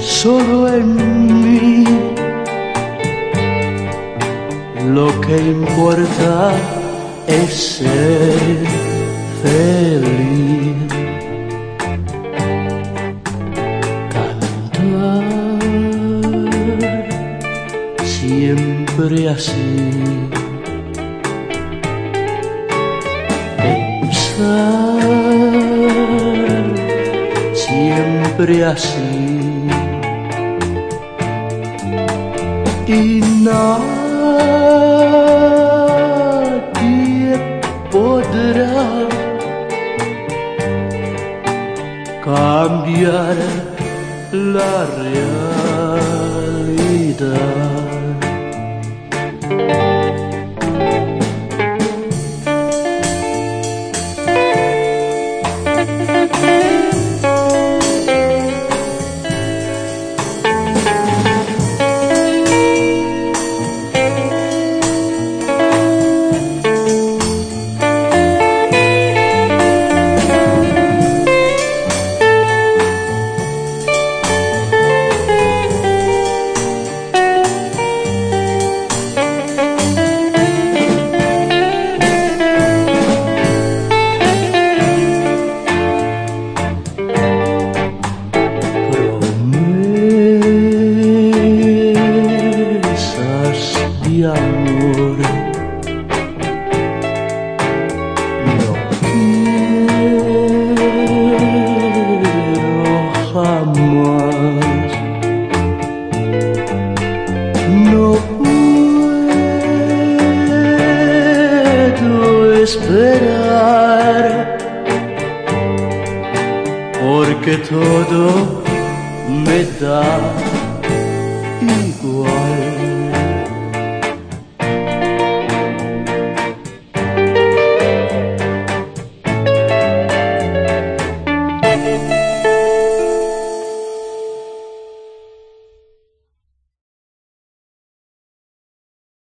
solo en mí. Lo que importa es ser feliz. Cantar siempre así. Siempre así. y nadie podrá cambiar la realidad. No puedo esperar porque todo me da igual.